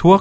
Thuộc